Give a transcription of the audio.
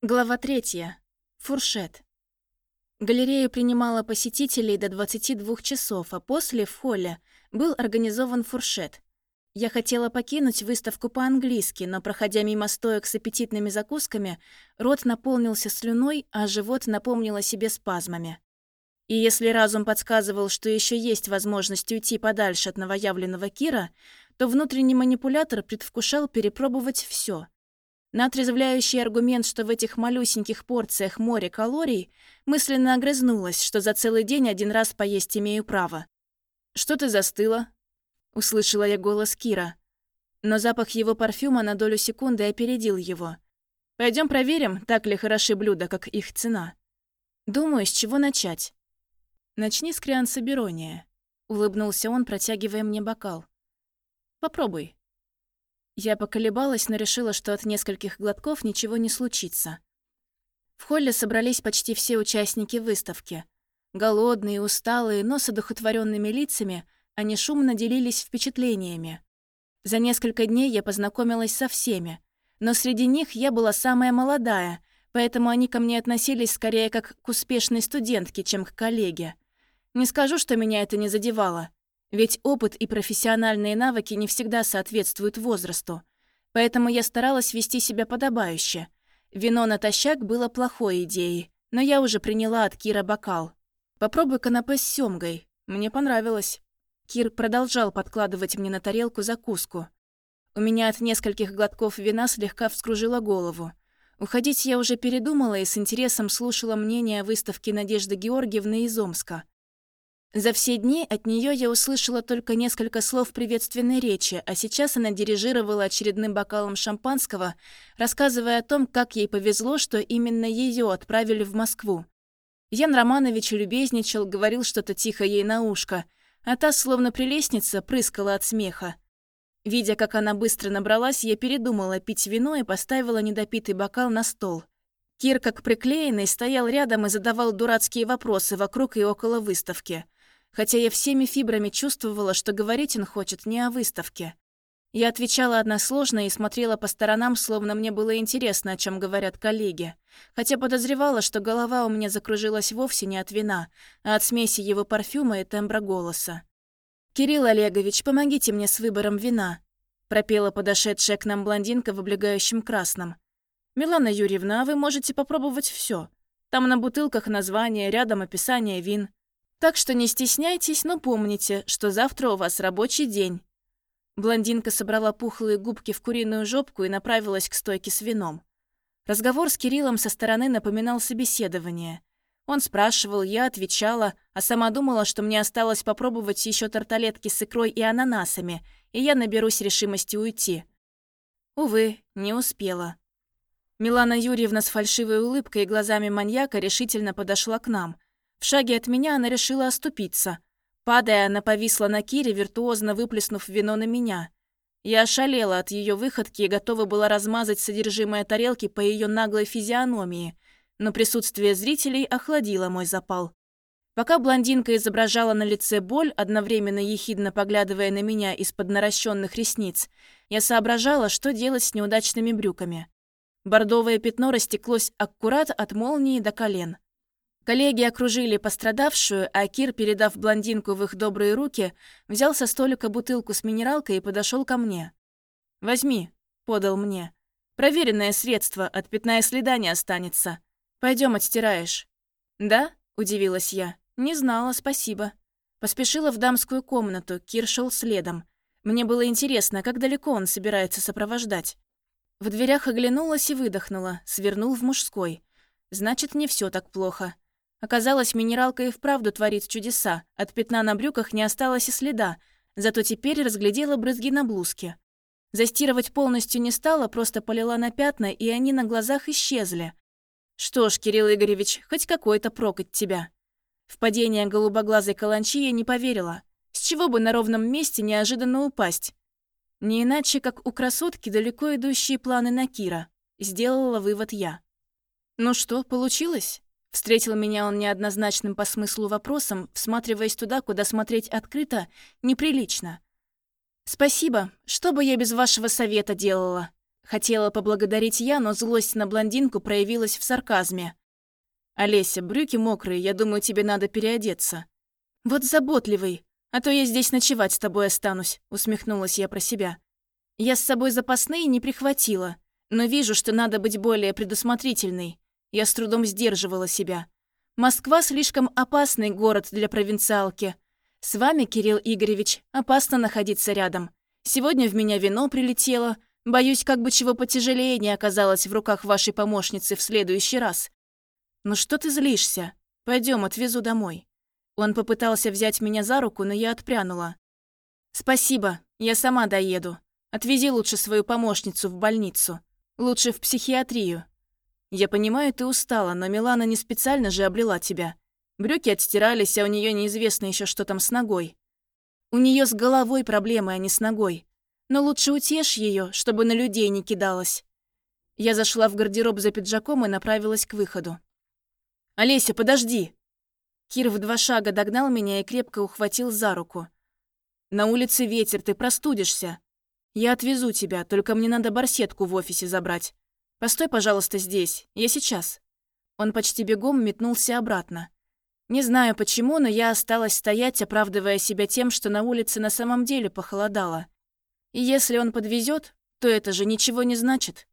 Глава третья. Фуршет. Галерея принимала посетителей до 22 часов, а после, в холле, был организован фуршет. Я хотела покинуть выставку по-английски, но, проходя мимо стоек с аппетитными закусками, рот наполнился слюной, а живот напомнил о себе спазмами. И если разум подсказывал, что еще есть возможность уйти подальше от новоявленного Кира, то внутренний манипулятор предвкушал перепробовать все. На отрезвляющий аргумент, что в этих малюсеньких порциях море калорий, мысленно огрызнулась, что за целый день один раз поесть имею право. «Что ты застыла?» — услышала я голос Кира. Но запах его парфюма на долю секунды опередил его. Пойдем проверим, так ли хороши блюда, как их цена. Думаю, с чего начать. Начни с крианса Берония. Улыбнулся он, протягивая мне бокал. Попробуй. Я поколебалась, но решила, что от нескольких глотков ничего не случится. В холле собрались почти все участники выставки. Голодные, усталые, но с одухотворенными лицами, они шумно делились впечатлениями. За несколько дней я познакомилась со всеми, но среди них я была самая молодая, поэтому они ко мне относились скорее как к успешной студентке, чем к коллеге. Не скажу, что меня это не задевало. Ведь опыт и профессиональные навыки не всегда соответствуют возрасту. Поэтому я старалась вести себя подобающе. Вино натощак было плохой идеей, но я уже приняла от Кира бокал. «Попробуй канапе с семгой. Мне понравилось». Кир продолжал подкладывать мне на тарелку закуску. У меня от нескольких глотков вина слегка вскружила голову. Уходить я уже передумала и с интересом слушала мнение о выставке Надежды Георгиевны из Омска. За все дни от нее я услышала только несколько слов приветственной речи, а сейчас она дирижировала очередным бокалом шампанского, рассказывая о том, как ей повезло, что именно ее отправили в Москву. Ян Романович любезничал, говорил что-то тихо ей на ушко, а та, словно прелестница, прыскала от смеха. Видя, как она быстро набралась, я передумала пить вино и поставила недопитый бокал на стол. Кир, как приклеенный, стоял рядом и задавал дурацкие вопросы вокруг и около выставки – хотя я всеми фибрами чувствовала, что говорить он хочет не о выставке. Я отвечала односложно и смотрела по сторонам, словно мне было интересно, о чем говорят коллеги. Хотя подозревала, что голова у меня закружилась вовсе не от вина, а от смеси его парфюма и тембра голоса. «Кирилл Олегович, помогите мне с выбором вина», пропела подошедшая к нам блондинка в облегающем красном. «Милана Юрьевна, а вы можете попробовать все. Там на бутылках название, рядом описание вин. Так что не стесняйтесь, но помните, что завтра у вас рабочий день». Блондинка собрала пухлые губки в куриную жопку и направилась к стойке с вином. Разговор с Кириллом со стороны напоминал собеседование. Он спрашивал, я отвечала, а сама думала, что мне осталось попробовать еще тарталетки с икрой и ананасами, и я наберусь решимости уйти. Увы, не успела. Милана Юрьевна с фальшивой улыбкой и глазами маньяка решительно подошла к нам – в шаге от меня она решила оступиться. Падая, она повисла на Кире, виртуозно выплеснув вино на меня. Я ошалела от ее выходки и готова была размазать содержимое тарелки по ее наглой физиономии, но присутствие зрителей охладило мой запал. Пока блондинка изображала на лице боль, одновременно ехидно поглядывая на меня из-под наращенных ресниц, я соображала, что делать с неудачными брюками. Бордовое пятно растеклось аккурат от молнии до колен. Коллеги окружили пострадавшую, а Кир, передав блондинку в их добрые руки, взял со столика бутылку с минералкой и подошел ко мне. «Возьми», — подал мне. «Проверенное средство, от пятна и следа не останется. Пойдем отстираешь». «Да?» — удивилась я. «Не знала, спасибо». Поспешила в дамскую комнату, Кир шел следом. Мне было интересно, как далеко он собирается сопровождать. В дверях оглянулась и выдохнула, свернул в мужской. Значит, не все так плохо. Оказалось, минералка и вправду творит чудеса. От пятна на брюках не осталось и следа, зато теперь разглядела брызги на блузке. Застирывать полностью не стала, просто полила на пятна, и они на глазах исчезли. Что ж, Кирилл Игоревич, хоть какой-то прок от тебя. В падение голубоглазой каланчи я не поверила. С чего бы на ровном месте неожиданно упасть? Не иначе, как у красотки далеко идущие планы на Кира. Сделала вывод я. Ну что, получилось? Встретил меня он неоднозначным по смыслу вопросом, всматриваясь туда, куда смотреть открыто, неприлично. «Спасибо. Что бы я без вашего совета делала?» Хотела поблагодарить я, но злость на блондинку проявилась в сарказме. «Олеся, брюки мокрые, я думаю, тебе надо переодеться». «Вот заботливый, а то я здесь ночевать с тобой останусь», — усмехнулась я про себя. Я с собой запасные не прихватила, но вижу, что надо быть более предусмотрительной. Я с трудом сдерживала себя. Москва слишком опасный город для провинциалки. С вами, Кирилл Игоревич, опасно находиться рядом. Сегодня в меня вино прилетело. Боюсь, как бы чего потяжелее не оказалось в руках вашей помощницы в следующий раз. Ну что ты злишься? Пойдем, отвезу домой. Он попытался взять меня за руку, но я отпрянула. Спасибо, я сама доеду. Отвези лучше свою помощницу в больницу. Лучше в психиатрию. Я понимаю, ты устала, но Милана не специально же облила тебя. Брюки отстирались, а у нее неизвестно еще, что там с ногой. У нее с головой проблемы, а не с ногой. Но лучше утешь ее, чтобы на людей не кидалась. Я зашла в гардероб за пиджаком и направилась к выходу. «Олеся, подожди!» Кир в два шага догнал меня и крепко ухватил за руку. «На улице ветер, ты простудишься. Я отвезу тебя, только мне надо барсетку в офисе забрать. Постой, пожалуйста, здесь, я сейчас». Он почти бегом метнулся обратно. Не знаю почему, но я осталась стоять, оправдывая себя тем, что на улице на самом деле похолодало. И если он подвезет, то это же ничего не значит.